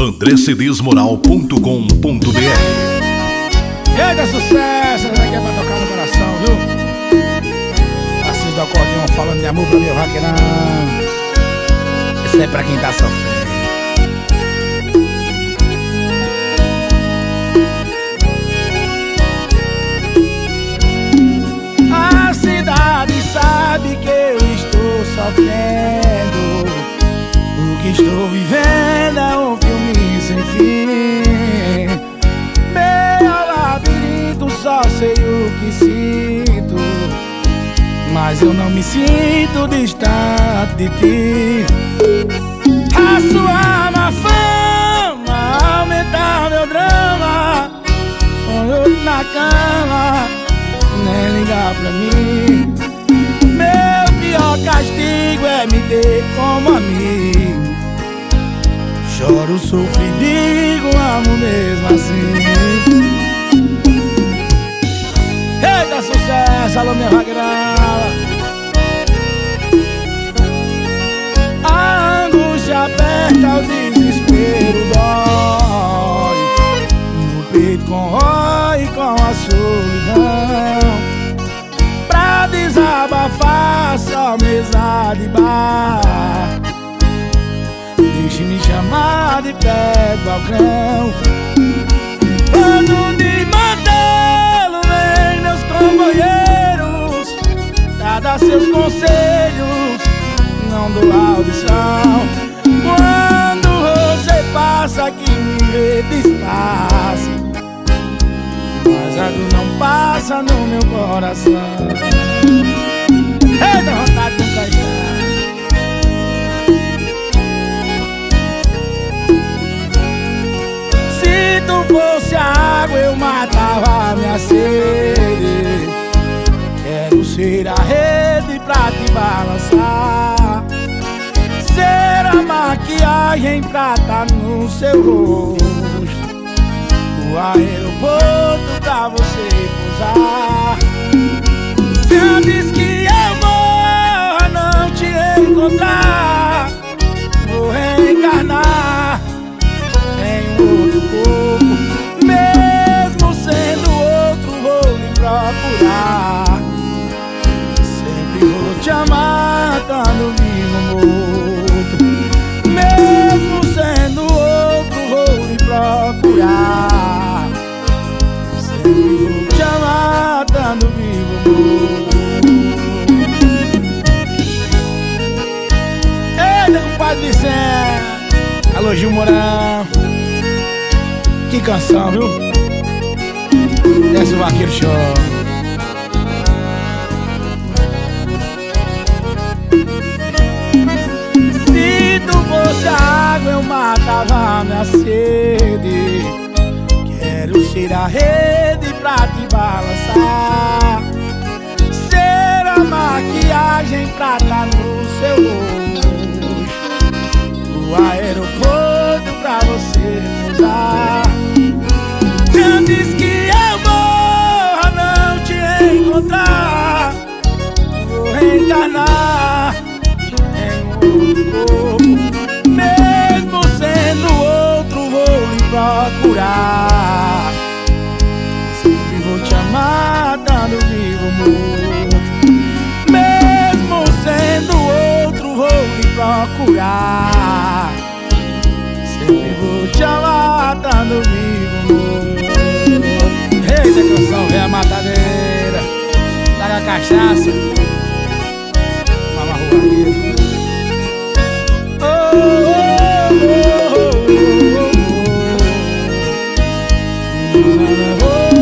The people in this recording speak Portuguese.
andrecedesmoral.com.br Eita, sucesso! Essa daqui é pra tocar no coração, viu? Assis do acordeão falando de amor pra meu vaqueirão. Esse é pra quem tá sofrendo. A cidade sabe que eu estou sofrendo. O que estou vivendo sei o que sinto. Mas eu não me sinto distante de ti. A sua má fama aumenta meu drama. Outro na cama, nem ligar pra mim. Meu pior castigo é me ter como amigo. Choro, sofro e digo, amo mesmo assim. A angústia aperta, o desespero dói. No peito corrói com a solidão. Pra desabafar, só mesa de bar. Deixe-me chamar de pé do balcão. Seus conselhos, não dou audição Quando você passa que me despaça Mas a dor não passa no meu coração. Eita, vontade de Se tu fosse a água, eu matava minha sede. Quero ser a rede tá no seu rosto. O aeroporto pra você pousar. Se antes que eu morra, não te encontrar, vou reencarnar em outro corpo Mesmo sendo outro vou lhe procurar Sempre vou te amar, dando vivo ou Alô, Gil Que canção, viu? Desce o vaqueiro chora Se tu fosse água, eu matava minha sede. Quero ser a rede pra te balançar. Ser a maquiagem pra tá aeroporto pra você usar Se antes que eu morra não te encontrar. Vou reencarnar em corpo Mesmo sendo outro vou lhe procurar. Sempre vou te amar, dando vivo morto. Mesmo sendo outro vou lhe procurar quando vivo Eita canção, vem a matadeira. Taca cachaça. Mama rua oh, oh, oh, oh, oh. oh, oh.